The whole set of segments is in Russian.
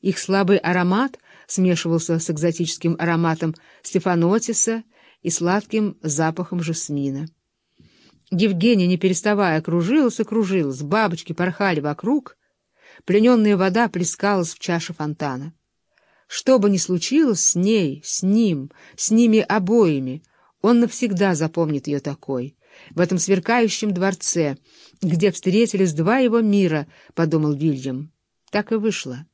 Их слабый аромат смешивался с экзотическим ароматом стефанотиса и сладким запахом жасмина. Евгения, не переставая, кружилась и кружилась, бабочки порхали вокруг, плененная вода плескалась в чаше фонтана. Что бы ни случилось с ней, с ним, с ними обоими, он навсегда запомнит ее такой. В этом сверкающем дворце, где встретились два его мира, — подумал Вильям. Так и вышло.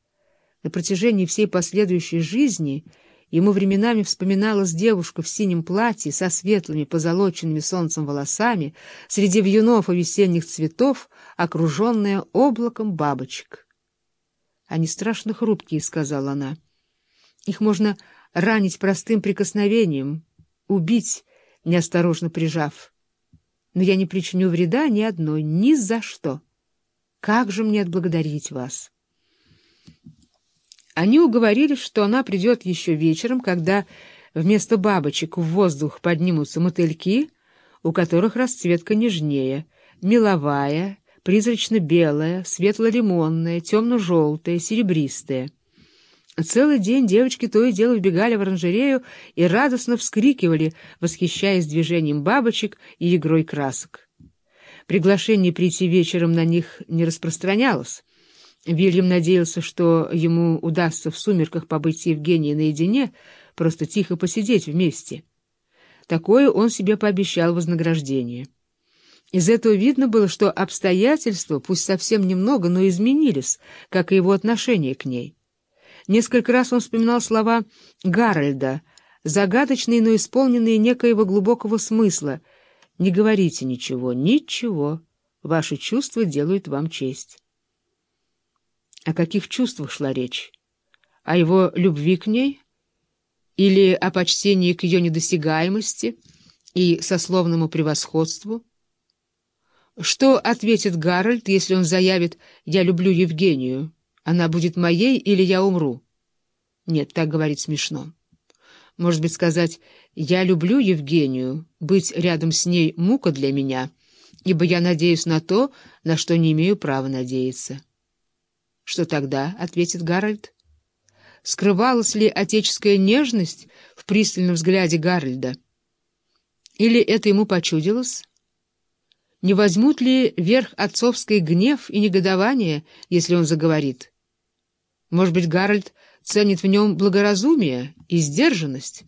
На протяжении всей последующей жизни ему временами вспоминалась девушка в синем платье со светлыми позолоченными солнцем волосами среди вьюнов и весенних цветов, окруженная облаком бабочек. «Они страшно хрупкие», — сказала она. «Их можно ранить простым прикосновением, убить, неосторожно прижав. Но я не причиню вреда ни одной, ни за что. Как же мне отблагодарить вас?» Они уговорились, что она придет еще вечером, когда вместо бабочек в воздух поднимутся мотыльки, у которых расцветка нежнее, меловая, призрачно-белая, светло-лимонная, темно-желтая, серебристая. Целый день девочки то и дело вбегали в оранжерею и радостно вскрикивали, восхищаясь движением бабочек и игрой красок. Приглашение прийти вечером на них не распространялось, Вильям надеялся, что ему удастся в сумерках побыть с Евгенией наедине, просто тихо посидеть вместе. Такое он себе пообещал вознаграждение. Из этого видно было, что обстоятельства, пусть совсем немного, но изменились, как и его отношение к ней. Несколько раз он вспоминал слова Гарольда, загадочные, но исполненные некоего глубокого смысла. «Не говорите ничего, ничего. Ваши чувства делают вам честь». О каких чувствах шла речь? О его любви к ней? Или о почтении к ее недосягаемости и сословному превосходству? Что ответит Гарольд, если он заявит «я люблю Евгению»? Она будет моей или я умру? Нет, так говорить смешно. Может быть, сказать «я люблю Евгению», быть рядом с ней мука для меня, ибо я надеюсь на то, на что не имею права надеяться. Что тогда, — ответит Гарольд? Скрывалась ли отеческая нежность в пристальном взгляде Гарольда? Или это ему почудилось? Не возьмут ли верх отцовский гнев и негодование, если он заговорит? Может быть, Гарольд ценит в нем благоразумие и сдержанность?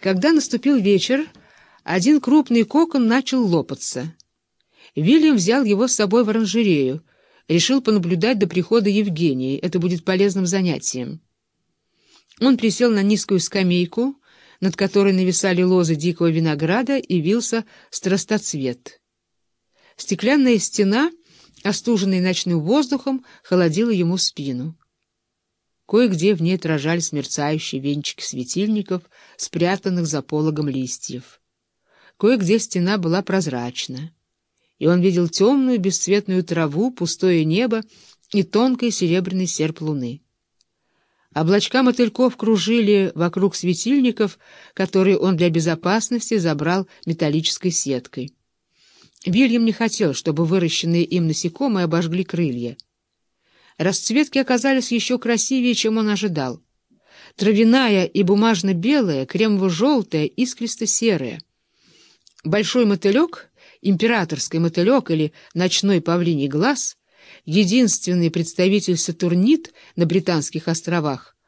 Когда наступил вечер, один крупный кокон начал лопаться — Вильям взял его с собой в оранжерею, решил понаблюдать до прихода Евгении, это будет полезным занятием. Он присел на низкую скамейку, над которой нависали лозы дикого винограда, и вился страстоцвет. Стеклянная стена, остуженная ночным воздухом, холодила ему спину. Кое-где в ней отражались мерцающие венчики светильников, спрятанных за пологом листьев. Кое-где стена была прозрачна и он видел темную бесцветную траву, пустое небо и тонкий серебряный серп луны. Облачка мотыльков кружили вокруг светильников, которые он для безопасности забрал металлической сеткой. Вильям не хотел, чтобы выращенные им насекомые обожгли крылья. Расцветки оказались еще красивее, чем он ожидал. Травяная и бумажно-белая, кремово-желтая, искристо-серая. Большой мотылек императорский мотылек или ночной павлиний глаз, единственный представитель сатурнит на Британских островах,